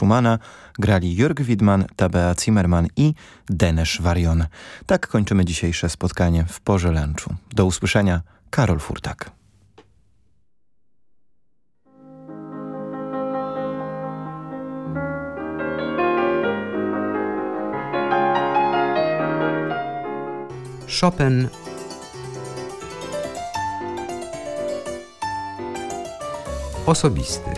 Schumana grali Jörg Widman, Tabea Zimmerman i Denesz Warion. Tak kończymy dzisiejsze spotkanie w porze lunchu. Do usłyszenia, Karol Furtak. Chopin osobisty.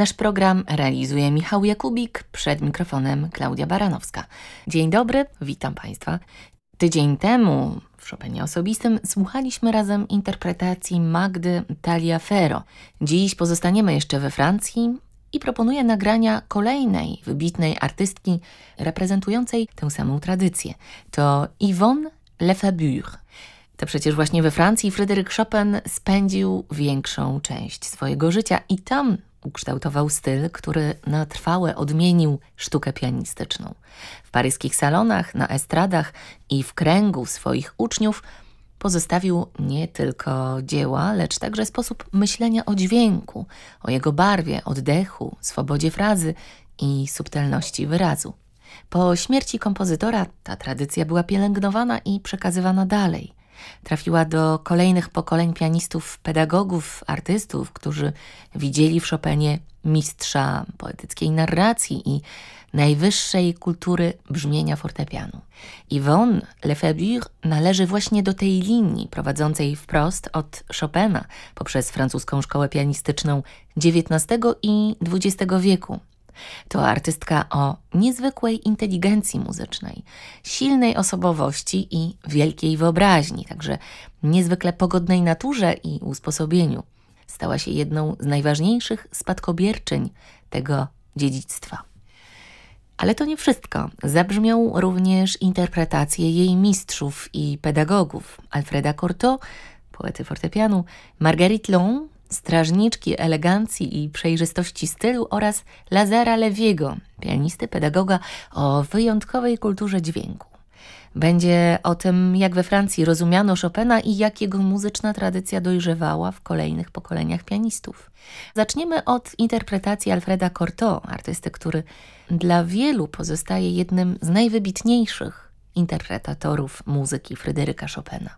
Nasz program realizuje Michał Jakubik, przed mikrofonem Klaudia Baranowska. Dzień dobry, witam Państwa. Tydzień temu w Chopinie osobistym słuchaliśmy razem interpretacji Magdy Taliaferro. Dziś pozostaniemy jeszcze we Francji i proponuję nagrania kolejnej wybitnej artystki reprezentującej tę samą tradycję. To Yvonne Lefebvre. To przecież właśnie we Francji Fryderyk Chopin spędził większą część swojego życia i tam ukształtował styl, który na trwałe odmienił sztukę pianistyczną. W paryskich salonach, na estradach i w kręgu swoich uczniów pozostawił nie tylko dzieła, lecz także sposób myślenia o dźwięku, o jego barwie, oddechu, swobodzie frazy i subtelności wyrazu. Po śmierci kompozytora ta tradycja była pielęgnowana i przekazywana dalej – Trafiła do kolejnych pokoleń pianistów, pedagogów, artystów, którzy widzieli w Chopinie mistrza poetyckiej narracji i najwyższej kultury brzmienia fortepianu. Yvonne Lefebvre należy właśnie do tej linii prowadzącej wprost od Chopina poprzez francuską szkołę pianistyczną XIX i XX wieku, to artystka o niezwykłej inteligencji muzycznej, silnej osobowości i wielkiej wyobraźni, także niezwykle pogodnej naturze i usposobieniu. Stała się jedną z najważniejszych spadkobierczyń tego dziedzictwa. Ale to nie wszystko. Zabrzmią również interpretacje jej mistrzów i pedagogów Alfreda Cortot, poety fortepianu, Marguerite Long, strażniczki elegancji i przejrzystości stylu oraz Lazara Lewiego, pianisty, pedagoga o wyjątkowej kulturze dźwięku. Będzie o tym, jak we Francji rozumiano Chopina i jak jego muzyczna tradycja dojrzewała w kolejnych pokoleniach pianistów. Zaczniemy od interpretacji Alfreda Cortot, artysty, który dla wielu pozostaje jednym z najwybitniejszych interpretatorów muzyki Fryderyka Chopina.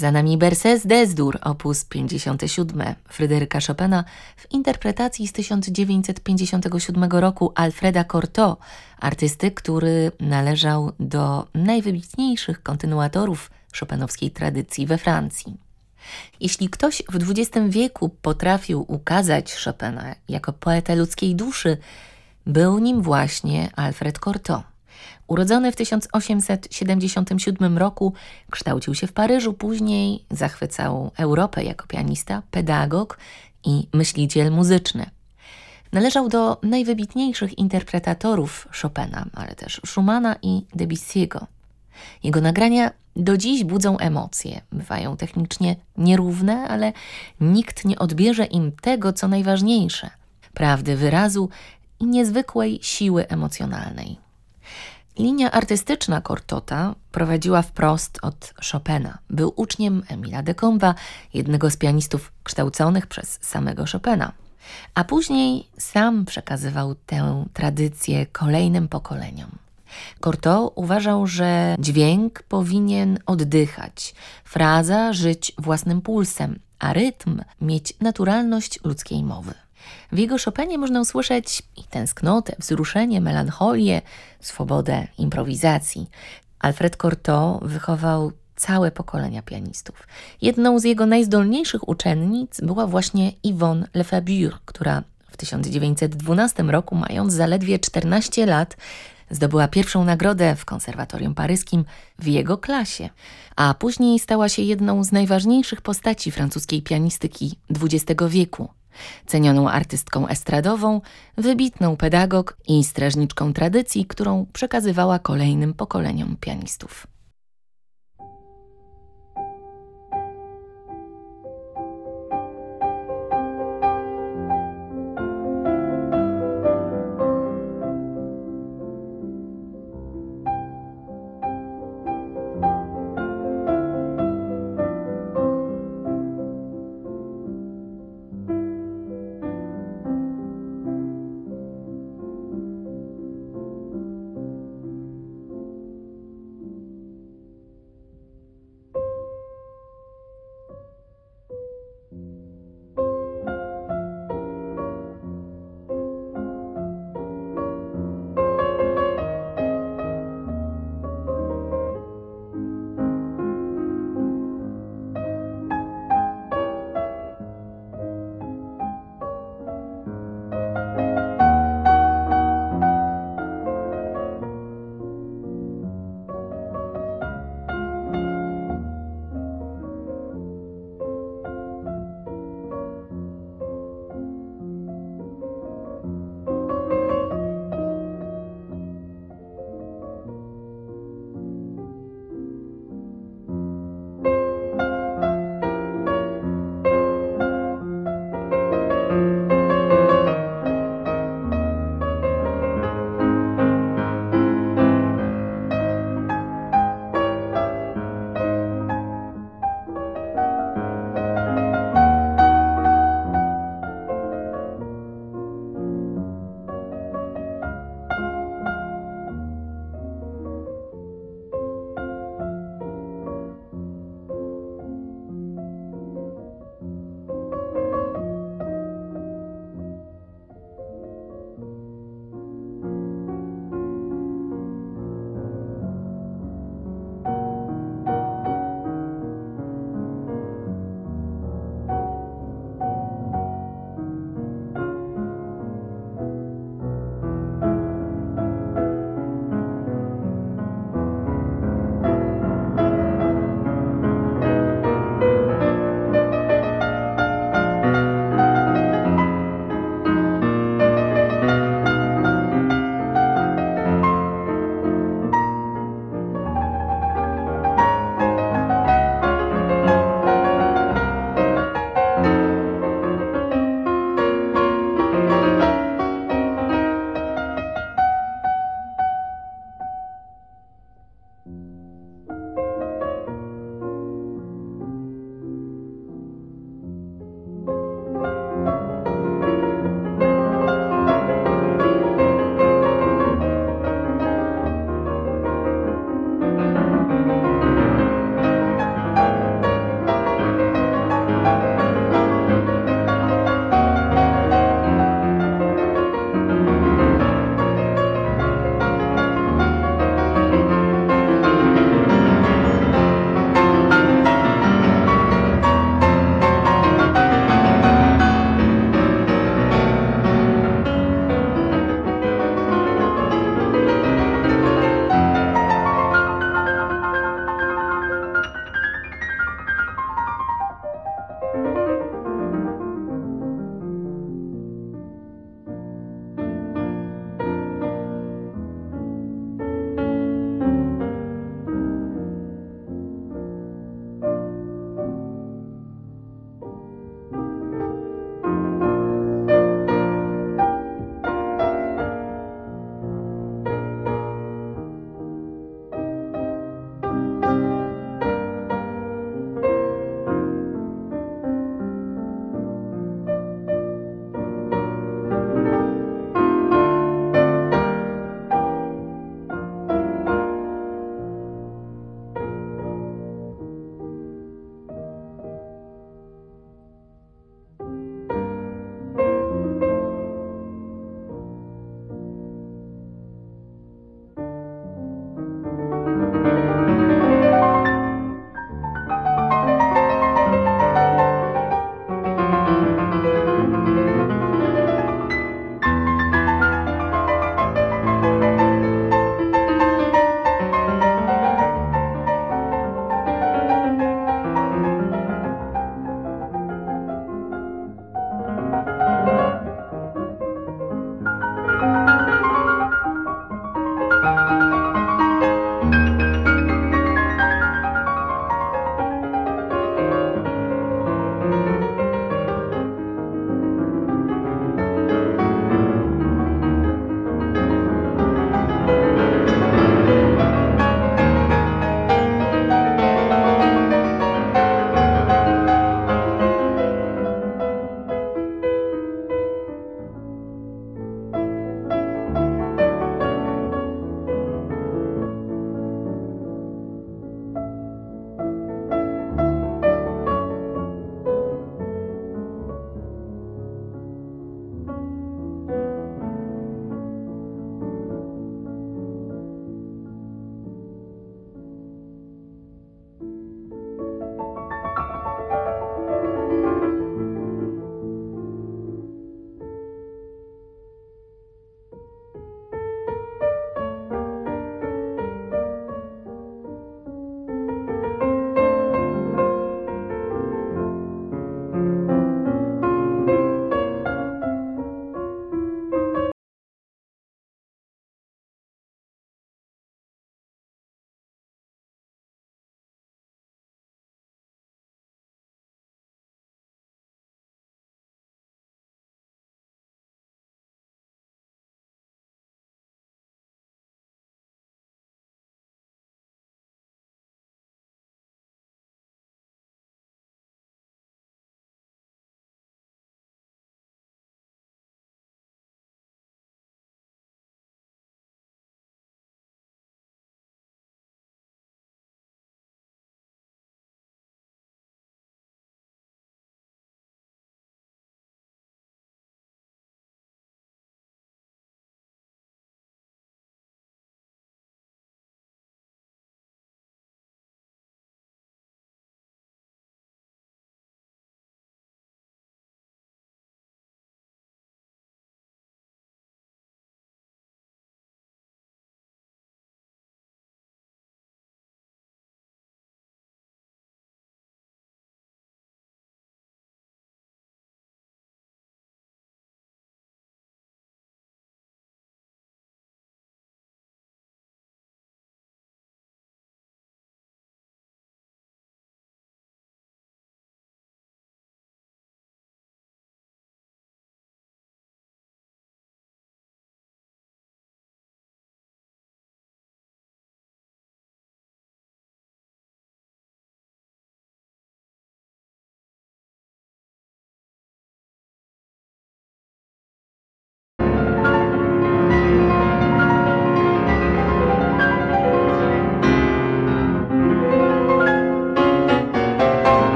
Za nami Berces des-Dur, op. 57 Fryderyka Chopina w interpretacji z 1957 roku Alfreda Cortot, artysty, który należał do najwybitniejszych kontynuatorów chopinowskiej tradycji we Francji. Jeśli ktoś w XX wieku potrafił ukazać Chopina jako poetę ludzkiej duszy, był nim właśnie Alfred Cortot. Urodzony w 1877 roku, kształcił się w Paryżu, później zachwycał Europę jako pianista, pedagog i myśliciel muzyczny. Należał do najwybitniejszych interpretatorów Chopina, ale też Schumana i Debussy'ego. Jego nagrania do dziś budzą emocje, bywają technicznie nierówne, ale nikt nie odbierze im tego, co najważniejsze prawdy wyrazu i niezwykłej siły emocjonalnej. Linia artystyczna Cortota prowadziła wprost od Chopina. Był uczniem Emila de Comba, jednego z pianistów kształconych przez samego Chopina. A później sam przekazywał tę tradycję kolejnym pokoleniom. Cortot uważał, że dźwięk powinien oddychać, fraza żyć własnym pulsem, a rytm mieć naturalność ludzkiej mowy. W jego Chopinie można usłyszeć i tęsknotę, wzruszenie, melancholię, swobodę improwizacji. Alfred Cortot wychował całe pokolenia pianistów. Jedną z jego najzdolniejszych uczennic była właśnie Yvonne Lefebvre, która w 1912 roku, mając zaledwie 14 lat, zdobyła pierwszą nagrodę w konserwatorium paryskim w jego klasie, a później stała się jedną z najważniejszych postaci francuskiej pianistyki XX wieku cenioną artystką estradową, wybitną pedagog i strażniczką tradycji, którą przekazywała kolejnym pokoleniom pianistów.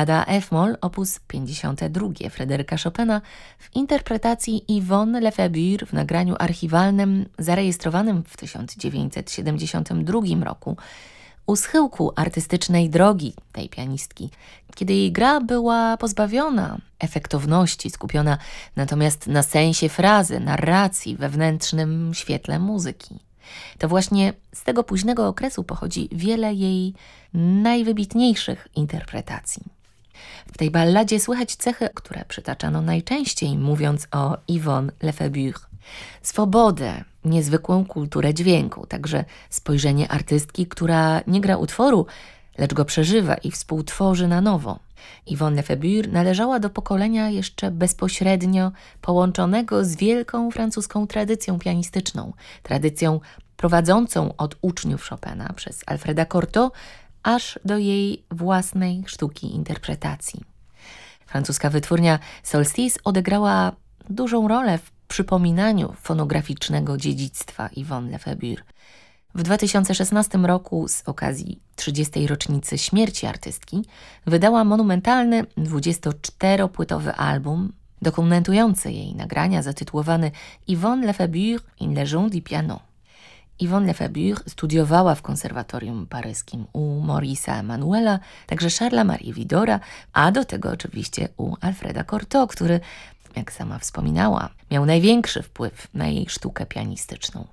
Ballada F-moll op. 52 Fryderyka Chopina w interpretacji Yvonne Lefebvre w nagraniu archiwalnym zarejestrowanym w 1972 roku u schyłku artystycznej drogi tej pianistki, kiedy jej gra była pozbawiona efektowności, skupiona natomiast na sensie frazy, narracji, wewnętrznym świetle muzyki. To właśnie z tego późnego okresu pochodzi wiele jej najwybitniejszych interpretacji. W tej balladzie słychać cechy, które przytaczano najczęściej, mówiąc o Yvonne Lefebvre. Swobodę, niezwykłą kulturę dźwięku, także spojrzenie artystki, która nie gra utworu, lecz go przeżywa i współtworzy na nowo. Yvonne Lefebvre należała do pokolenia jeszcze bezpośrednio połączonego z wielką francuską tradycją pianistyczną, tradycją prowadzącą od uczniów Chopina przez Alfreda Cortot aż do jej własnej sztuki interpretacji. Francuska wytwórnia Solstice odegrała dużą rolę w przypominaniu fonograficznego dziedzictwa Yvonne Lefebvre. W 2016 roku z okazji 30. rocznicy śmierci artystki wydała monumentalny 24-płytowy album dokumentujący jej nagrania zatytułowany Yvonne Lefebvre in Legende du piano. Yvonne Lefebvre studiowała w konserwatorium paryskim u Maurice'a Emanuela, także Charlesa Marie Widora, a do tego oczywiście u Alfreda Cortot, który, jak sama wspominała, miał największy wpływ na jej sztukę pianistyczną.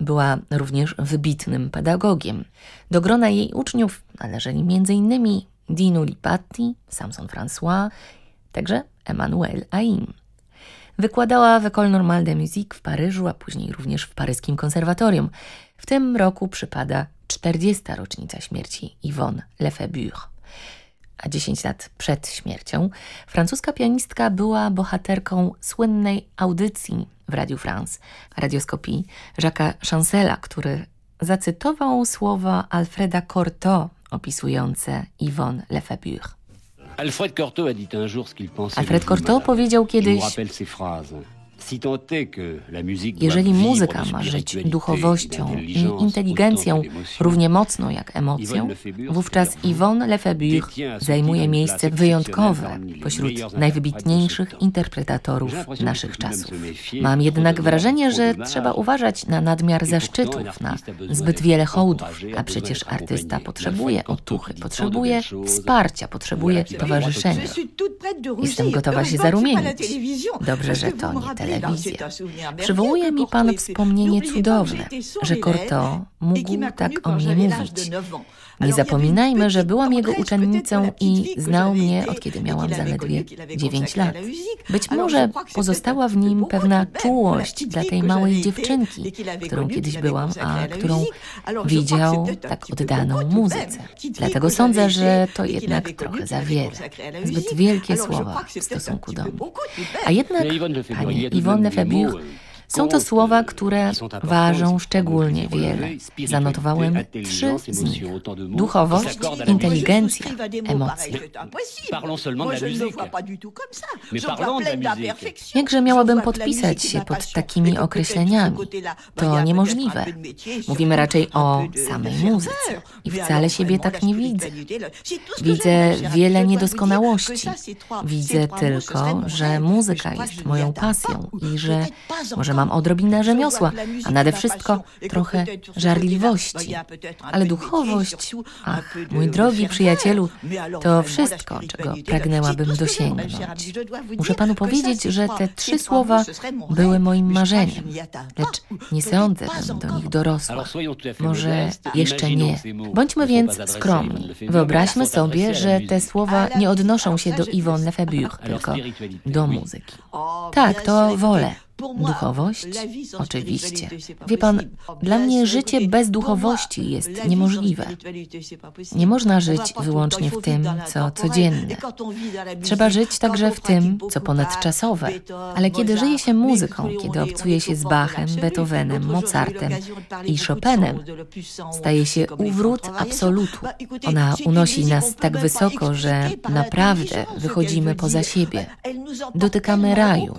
Była również wybitnym pedagogiem. Do grona jej uczniów należeli m.in. Dino Lipatti, Samson François, także Emmanuel Aim. Wykładała w École Normale de Musique w Paryżu, a później również w paryskim konserwatorium. W tym roku przypada 40. rocznica śmierci Yvonne Lefebvre. A 10 lat przed śmiercią francuska pianistka była bohaterką słynnej audycji w Radio France, radioskopii Jacques'a Chancela, który zacytował słowa Alfreda Cortot opisujące Yvonne Lefebvre. Alfred Cortot a dit un jour ce qu'il pensait. Alfred Cortot powiedział kiedyś: Jeżeli muzyka ma żyć duchowością i inteligencją równie mocno jak emocją, wówczas Yvonne Lefebvre zajmuje miejsce wyjątkowe pośród najwybitniejszych interpretatorów naszych czasów. Mam jednak wrażenie, że trzeba uważać na nadmiar zaszczytów, na zbyt wiele hołdów, a przecież artysta potrzebuje otuchy, potrzebuje wsparcia, potrzebuje towarzyszenia. Jestem gotowa się zarumienić. Dobrze, że to nie telewizja. Przywołuje mi pan wspomnienie cudowne, że Cortot mógł tak o mnie mówić. Nie zapominajmy, że byłam jego uczennicą i znał mnie od kiedy miałam zaledwie 9 lat. Być może pozostała w nim pewna czułość dla tej małej dziewczynki, którą kiedyś byłam, a którą widział tak oddaną muzyce. Dlatego sądzę, że to jednak trochę za wiele. Zbyt wielkie słowa w stosunku do mnie. A jednak, pani Yvonne Lefebvre Są to słowa, które ważą szczególnie wiele. Zanotowałem trzy z nich. Duchowość, inteligencja, emocje. Jakże miałabym podpisać się pod takimi określeniami? To niemożliwe. Mówimy raczej o samej muzyce i wcale siebie tak nie widzę. Widzę wiele niedoskonałości. Widzę tylko, że muzyka jest moją pasją i że może mam odrobinę rzemiosła, a nade wszystko trochę żarliwości. Ale duchowość, ach, mój drogi przyjacielu, to wszystko, czego pragnęłabym dosięgnąć. Muszę panu powiedzieć, że te trzy słowa były moim marzeniem, lecz nie sądzę, bym do nich dorosła. Może jeszcze nie. Bądźmy więc skromni. Wyobraźmy sobie, że te słowa nie odnoszą się do Yvonne Lefebvre, tylko do muzyki. Tak, to wolę. Duchowość? Oczywiście. Wie pan, dla mnie życie bez duchowości jest niemożliwe. Nie można żyć wyłącznie w tym, co codzienne. Trzeba żyć także w tym, co ponadczasowe. Ale kiedy żyje się muzyką, kiedy obcuje się z Bachem, Beethovenem, Mozartem i Chopinem, staje się uwrót absolutu. Ona unosi nas tak wysoko, że naprawdę wychodzimy poza siebie. Dotykamy raju.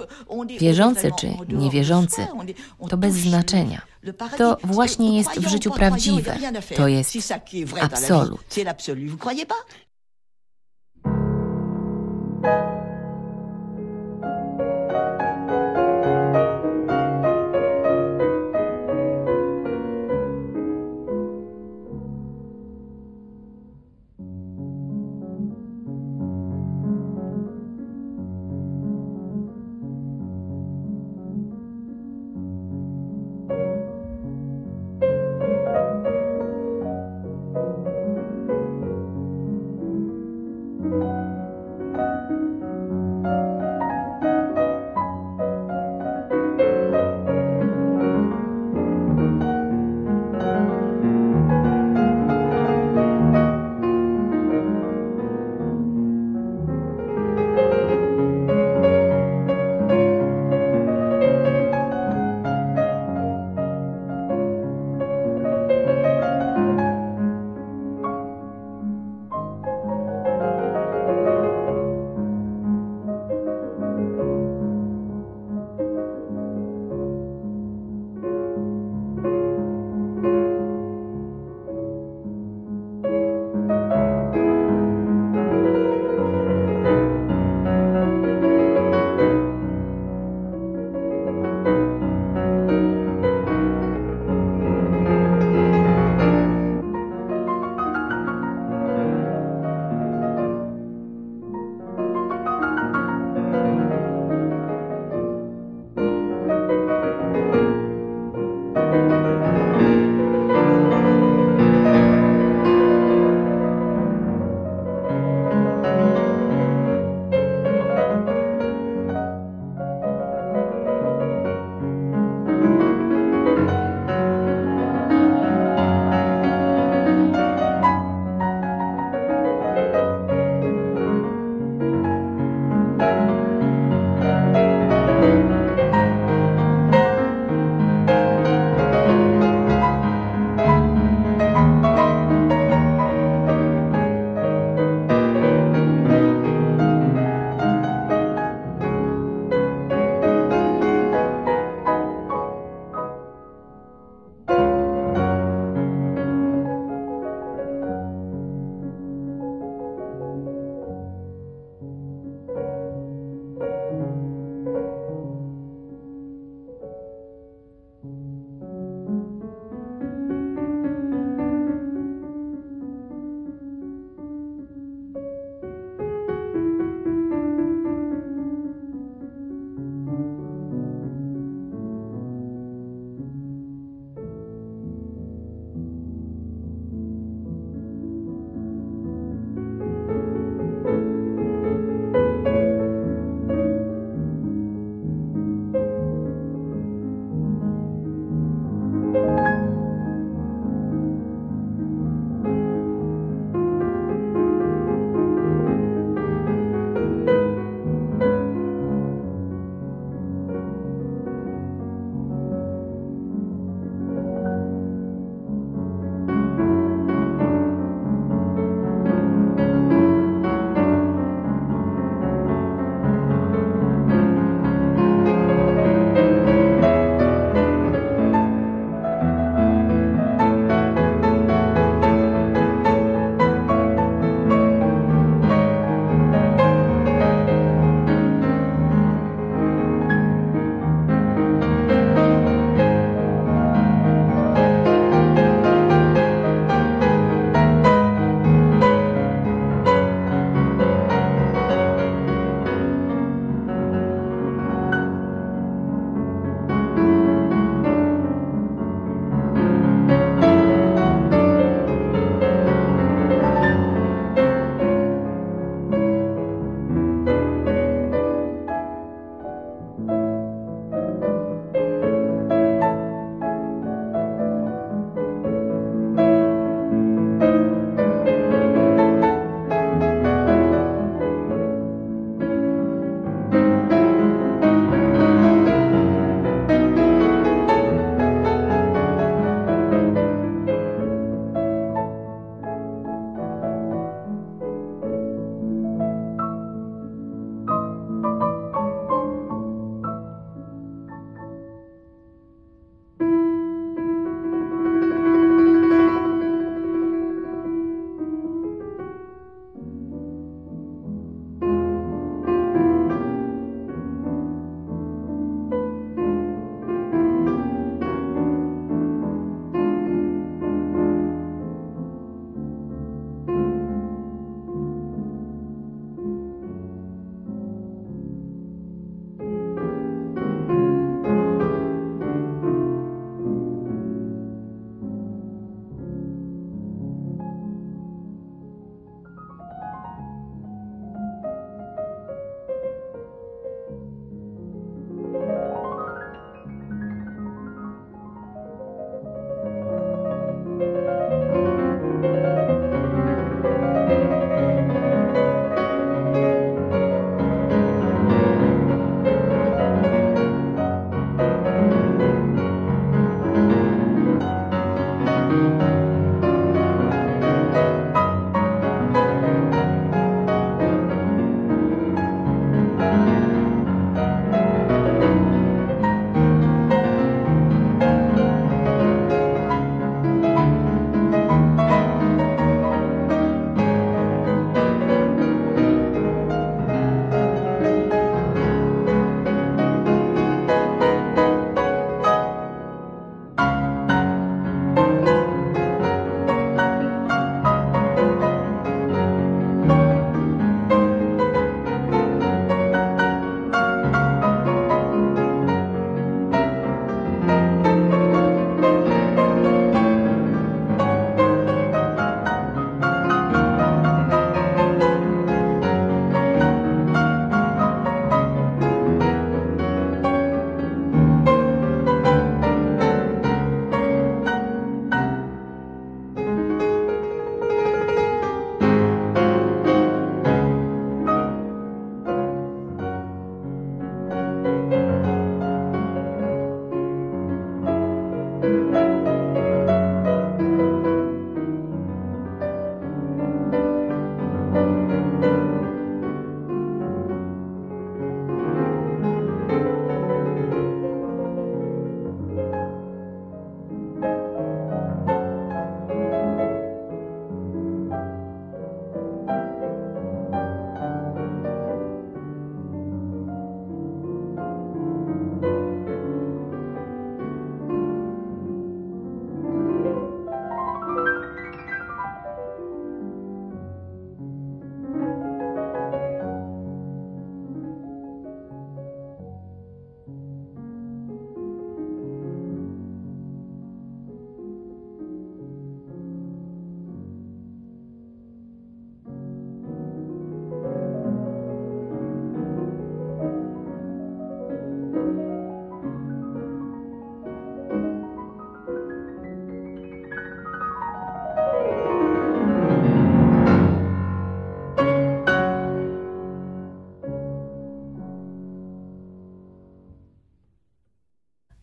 Wierzący czy niewierzący, to bez znaczenia. To właśnie jest w życiu prawdziwe. To jest absolut.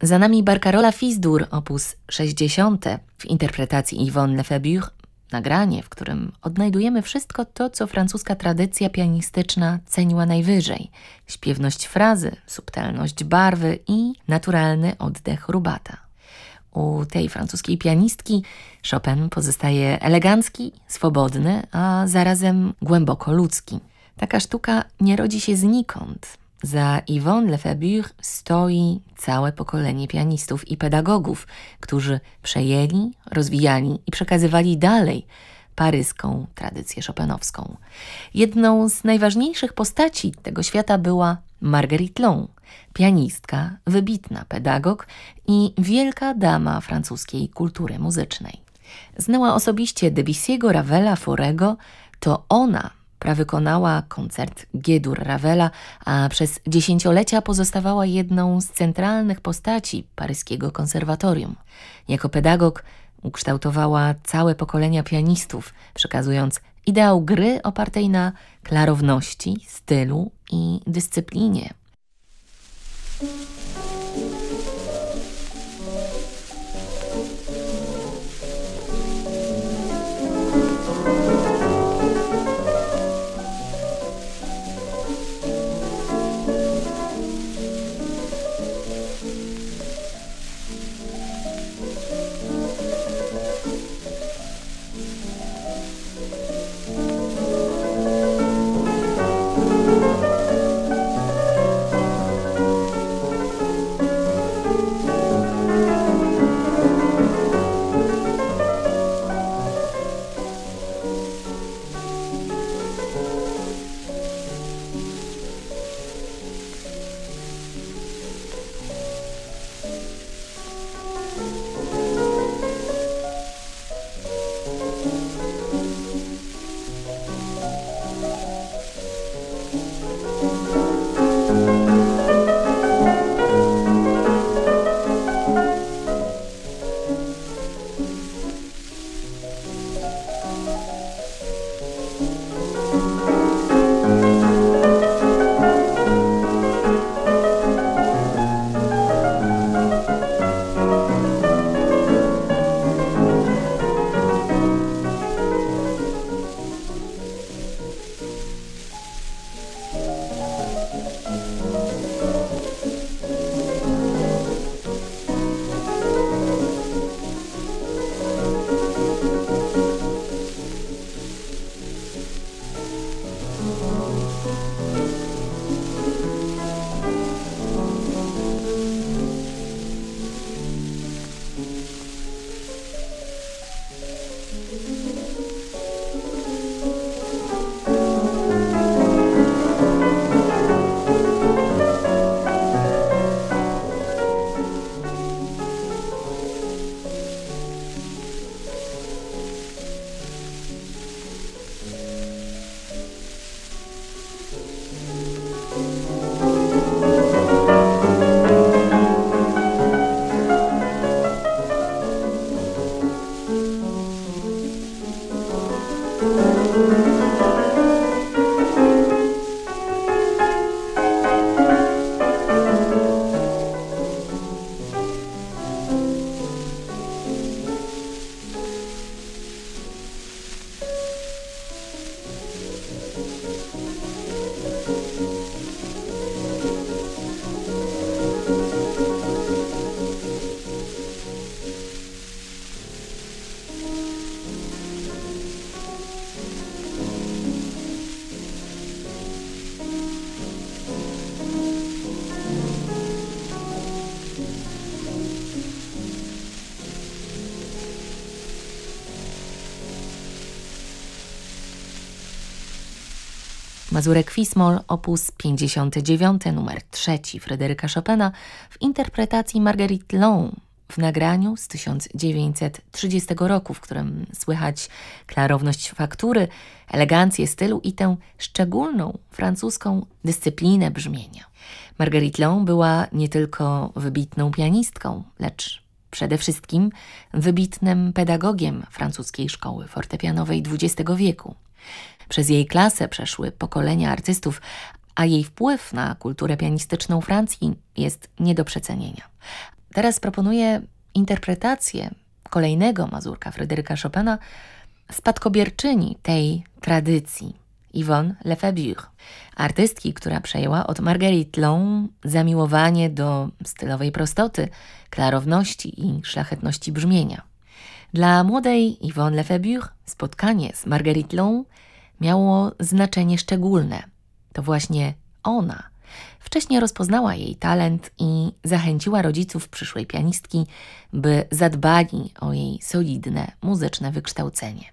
Za nami Barcarola Fisdur, op. 60 w interpretacji Yvonne Lefebvre, nagranie, w którym odnajdujemy wszystko to, co francuska tradycja pianistyczna ceniła najwyżej. Śpiewność frazy, subtelność barwy i naturalny oddech rubata. U tej francuskiej pianistki Chopin pozostaje elegancki, swobodny, a zarazem głęboko ludzki. Taka sztuka nie rodzi się znikąd. Za Yvonne Lefebvre stoi całe pokolenie pianistów i pedagogów, którzy przejęli, rozwijali i przekazywali dalej paryską tradycję chopinowską. Jedną z najważniejszych postaci tego świata była Marguerite Long, pianistka, wybitna pedagog i wielka dama francuskiej kultury muzycznej. Znała osobiście Debussy'ego, Ravela, Forego, to ona prawykonała koncert Giedur Ravela, a przez dziesięciolecia pozostawała jedną z centralnych postaci paryskiego konserwatorium. Jako pedagog ukształtowała całe pokolenia pianistów, przekazując ideał gry opartej na klarowności, stylu i dyscyplinie. Mazurek Fismol, op. 59, numer 3 Fryderyka Chopina w interpretacji Marguerite Long w nagraniu z 1930 roku, w którym słychać klarowność faktury, elegancję stylu i tę szczególną francuską dyscyplinę brzmienia. Marguerite Long była nie tylko wybitną pianistką, lecz przede wszystkim wybitnym pedagogiem francuskiej szkoły fortepianowej XX wieku. Przez jej klasę przeszły pokolenia artystów, a jej wpływ na kulturę pianistyczną Francji jest nie do przecenienia. teraz proponuję interpretację kolejnego mazurka Fryderyka Chopina, spadkobierczyni tej tradycji, Yvonne Lefebvre, artystki, która przejęła od Marguerite Long zamiłowanie do stylowej prostoty, klarowności i szlachetności brzmienia. Dla młodej Yvonne Lefebvre spotkanie z Marguerite Long miało znaczenie szczególne. To właśnie ona wcześniej rozpoznała jej talent i zachęciła rodziców przyszłej pianistki, by zadbali o jej solidne muzyczne wykształcenie.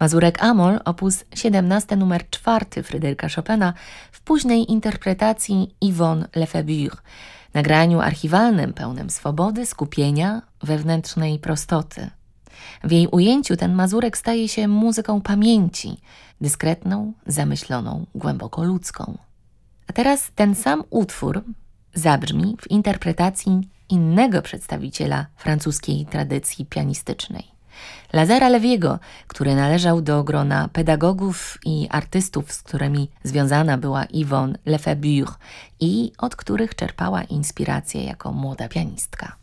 Mazurek Amol, opus 17 numer 4 Fryderyka Chopina w późnej interpretacji Yvonne Lefebvre, nagraniu archiwalnym pełnym swobody, skupienia, wewnętrznej prostoty. W jej ujęciu ten mazurek staje się muzyką pamięci, dyskretną, zamyśloną, głęboko ludzką. A teraz ten sam utwór zabrzmi w interpretacji innego przedstawiciela francuskiej tradycji pianistycznej. Lazara Lewiego, który należał do grona pedagogów i artystów, z którymi związana była Yvonne Lefebvre i od których czerpała inspirację jako młoda pianistka.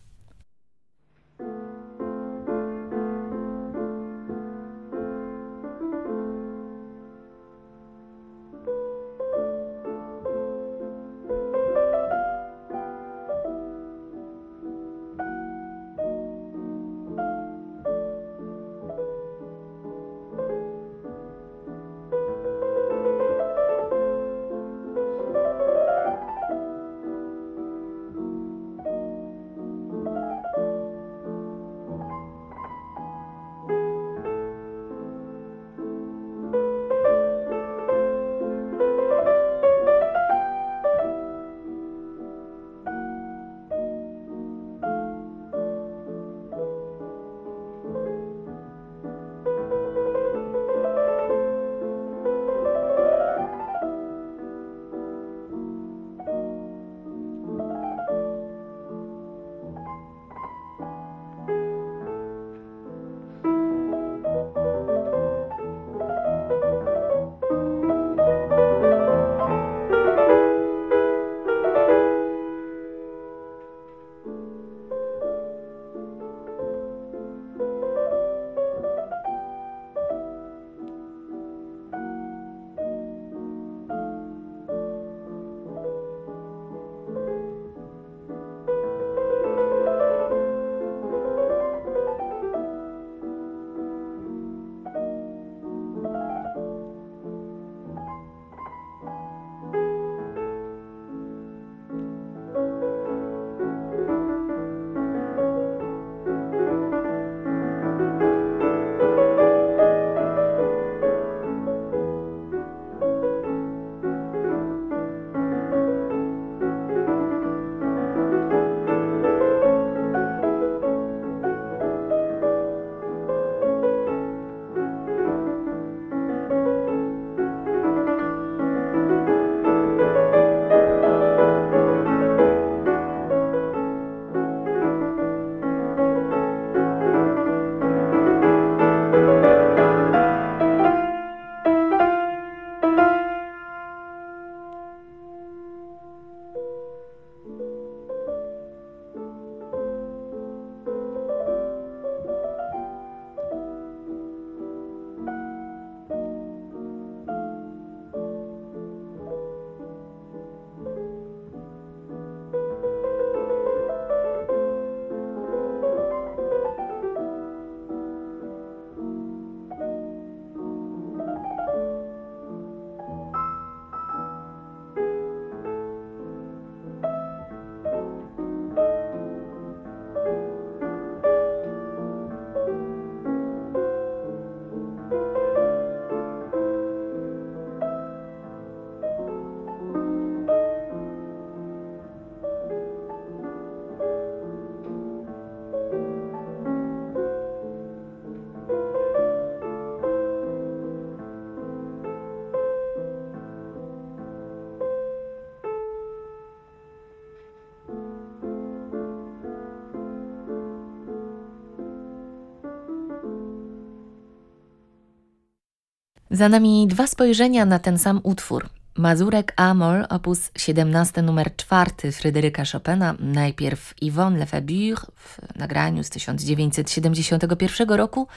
Za nami dwa spojrzenia na ten sam utwór. Mazurek Amol, opus 17 numer 4 Fryderyka Chopina, najpierw Yvonne Lefebvre w nagraniu z 1971 roku,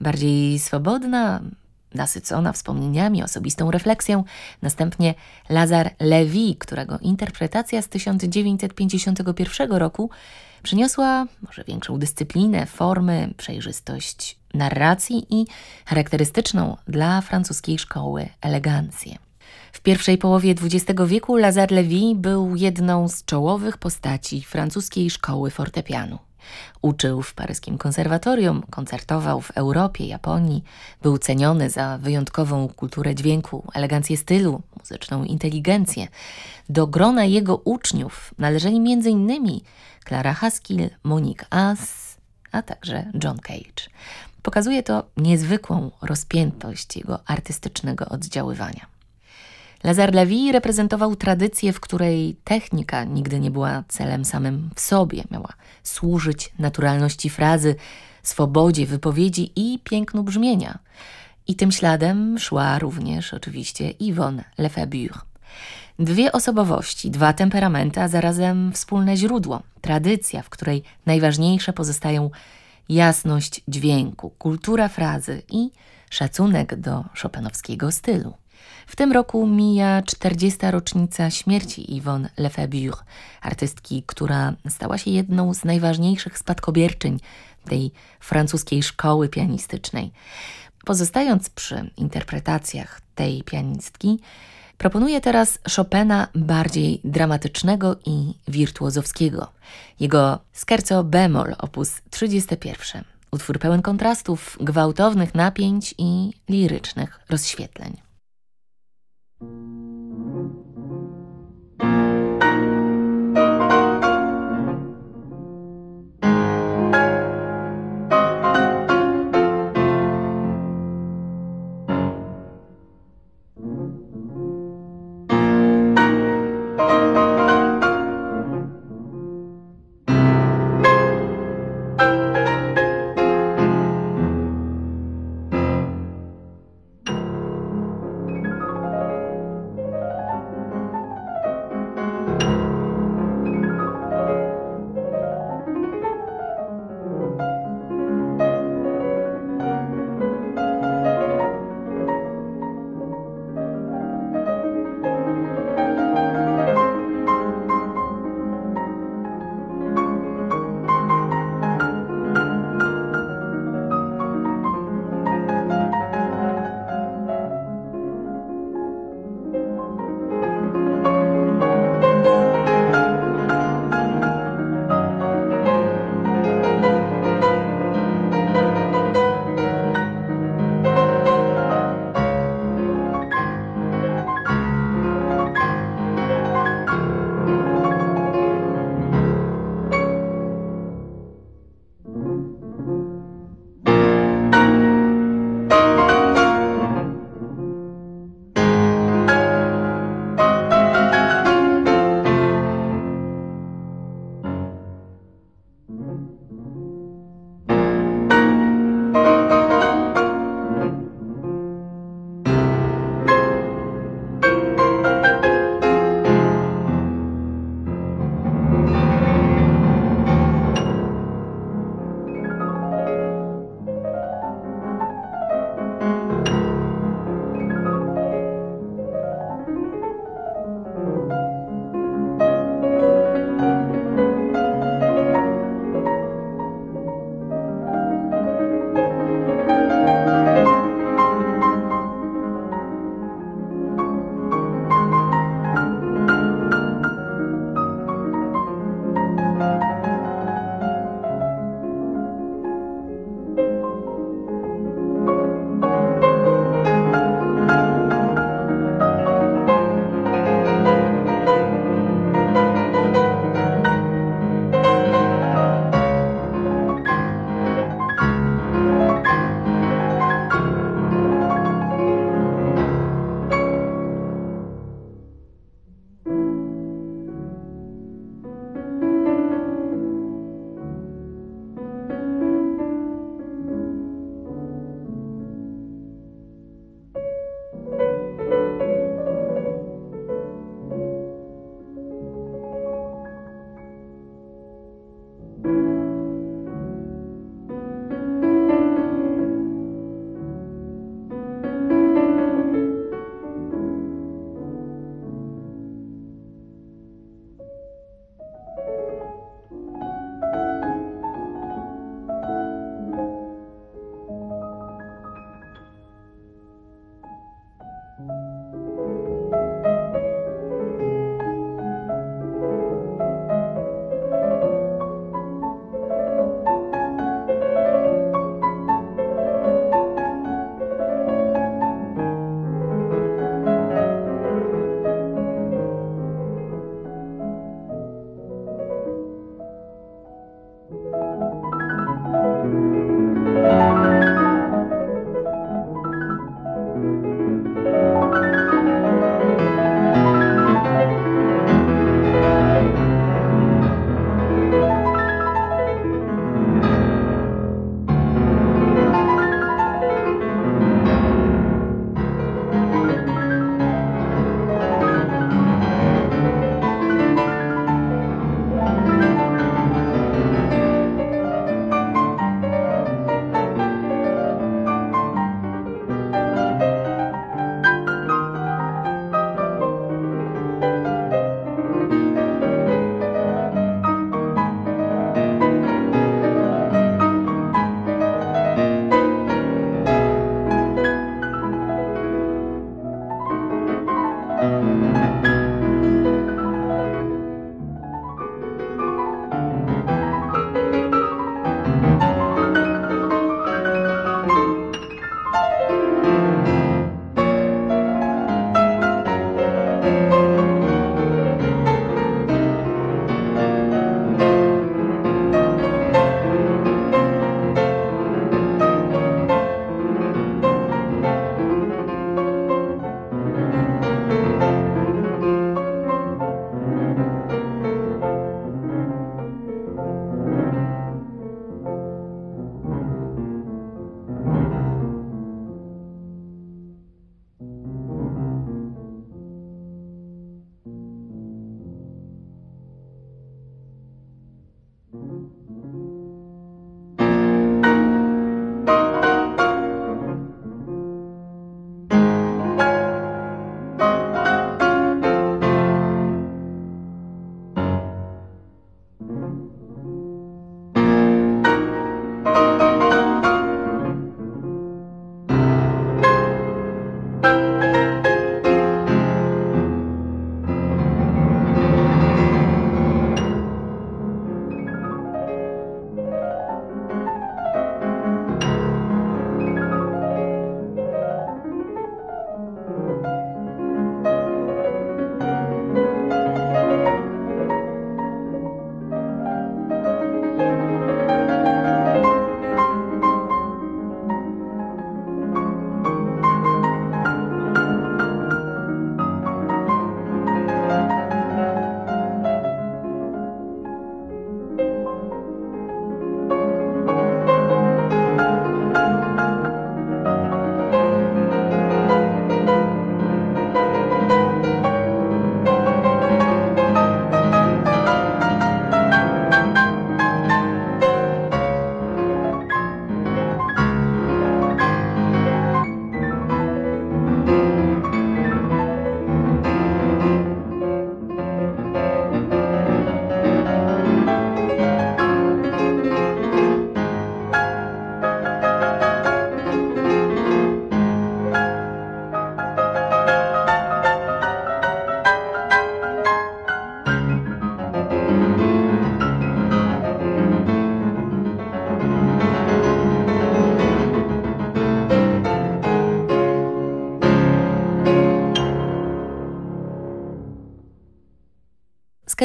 bardziej swobodna, nasycona wspomnieniami, osobistą refleksją, następnie Lazar Levy, którego interpretacja z 1951 roku przyniosła może większą dyscyplinę, formy, przejrzystość narracji i charakterystyczną dla francuskiej szkoły elegancję. W pierwszej połowie XX wieku Lazare Levy był jedną z czołowych postaci francuskiej szkoły fortepianu. Uczył w paryskim konserwatorium, koncertował w Europie, Japonii, był ceniony za wyjątkową kulturę dźwięku, elegancję stylu, muzyczną inteligencję. Do grona jego uczniów należeli m.in. Clara Haskell, Monique As, a także John Cage. Pokazuje to niezwykłą rozpiętość jego artystycznego oddziaływania. Lazar Levy reprezentował tradycję, w której technika nigdy nie była celem samym w sobie, miała służyć naturalności frazy, swobodzie wypowiedzi i pięknu brzmienia. I tym śladem szła również oczywiście Yvonne Lefebvre. Dwie osobowości, dwa temperamenty, a zarazem wspólne źródło, tradycja, w której najważniejsze pozostają jasność dźwięku, kultura frazy i szacunek do szopenowskiego stylu. W tym roku mija 40. rocznica śmierci Yvonne Lefebvre, artystki, która stała się jedną z najważniejszych spadkobierczyń tej francuskiej szkoły pianistycznej. Pozostając przy interpretacjach tej pianistki, proponuję teraz Chopina bardziej dramatycznego i wirtuozowskiego. Jego Scherzo bemol op. 31. Utwór pełen kontrastów, gwałtownych napięć i lirycznych rozświetleń.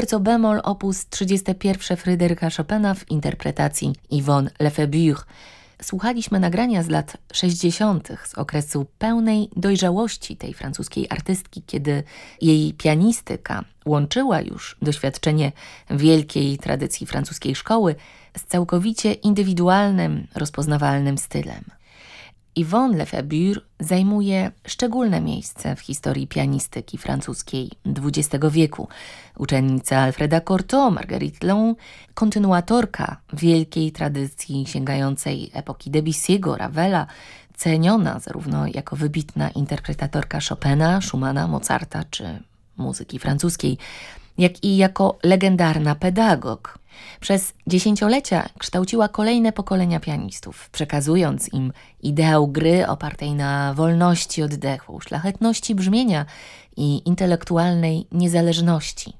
Scherzo bemol op. 31 Fryderyka Chopina w interpretacji Yvonne Lefebvre. Słuchaliśmy nagrania z lat 60. z okresu pełnej dojrzałości tej francuskiej artystki, kiedy jej pianistyka łączyła już doświadczenie wielkiej tradycji francuskiej szkoły z całkowicie indywidualnym, rozpoznawalnym stylem. Yvonne Lefebvre zajmuje szczególne miejsce w historii pianistyki francuskiej XX wieku. Uczennica Alfreda Cortot, Marguerite Long, kontynuatorka wielkiej tradycji sięgającej epoki Debussy'ego, Ravela, ceniona zarówno jako wybitna interpretatorka Chopina, Schumana, Mozarta czy muzyki francuskiej, jak i jako legendarna pedagog. Przez dziesięciolecia kształciła kolejne pokolenia pianistów, przekazując im ideał gry opartej na wolności oddechu, szlachetności brzmienia i intelektualnej niezależności.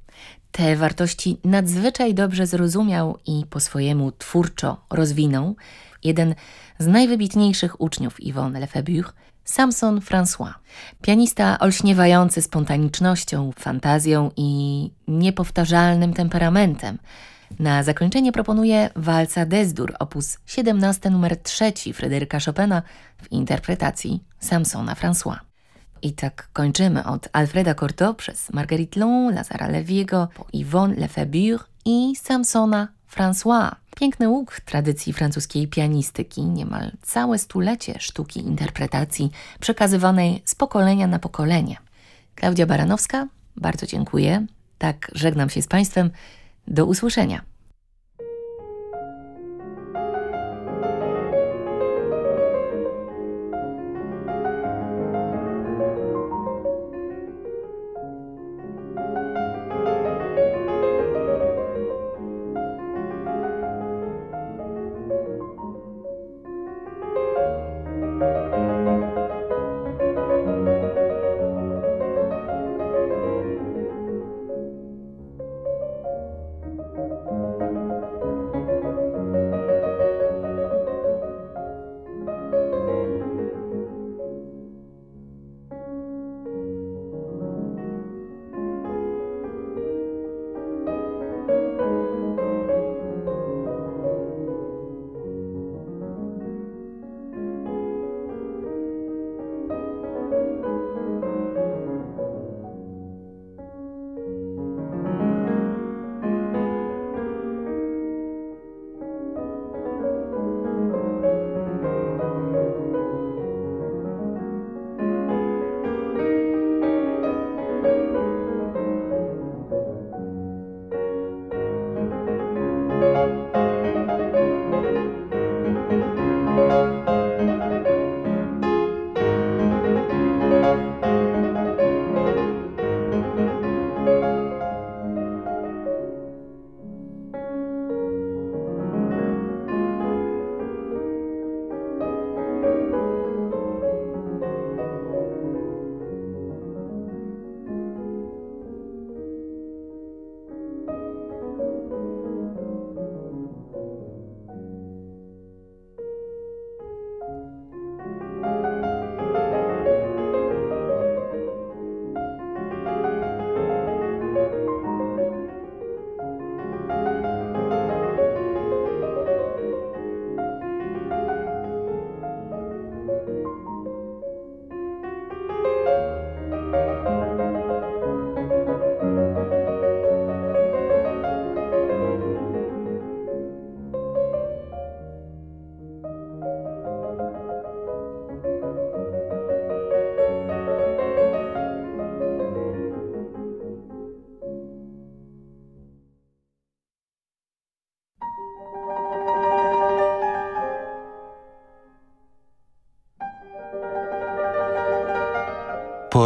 Te wartości nadzwyczaj dobrze zrozumiał i po swojemu twórczo rozwinął jeden z najwybitniejszych uczniów Yvonne Lefebvre, Samson François, pianista olśniewający spontanicznością, fantazją i niepowtarzalnym temperamentem. Na zakończenie proponuję walca Desdur, opus 17 numer 3 Fryderyka Chopina w interpretacji Samsona François. I tak kończymy od Alfreda Cortot przez Marguerite Long, Lazara Leviego, po Yvonne Lefebvre i Samsona François. Piękny łuk tradycji francuskiej pianistyki, niemal całe stulecie sztuki interpretacji przekazywanej z pokolenia na pokolenie. Klaudia Baranowska, bardzo dziękuję. Tak, żegnam się z Państwem. Do usłyszenia.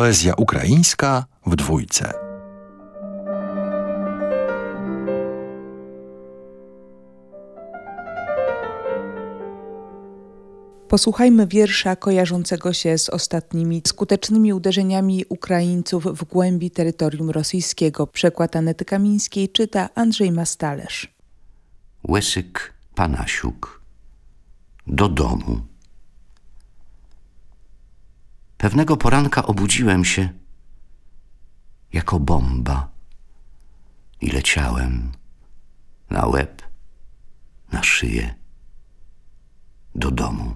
Poezja ukraińska w dwójce. Posłuchajmy wiersza kojarzącego się z ostatnimi skutecznymi uderzeniami Ukraińców w głębi terytorium rosyjskiego. Przekład Anety Kamińskiej czyta Andrzej Mastalerz. Łesyk Panasiuk Do domu Pewnego poranka obudziłem się jako bomba i leciałem na łeb, na szyję, do domu.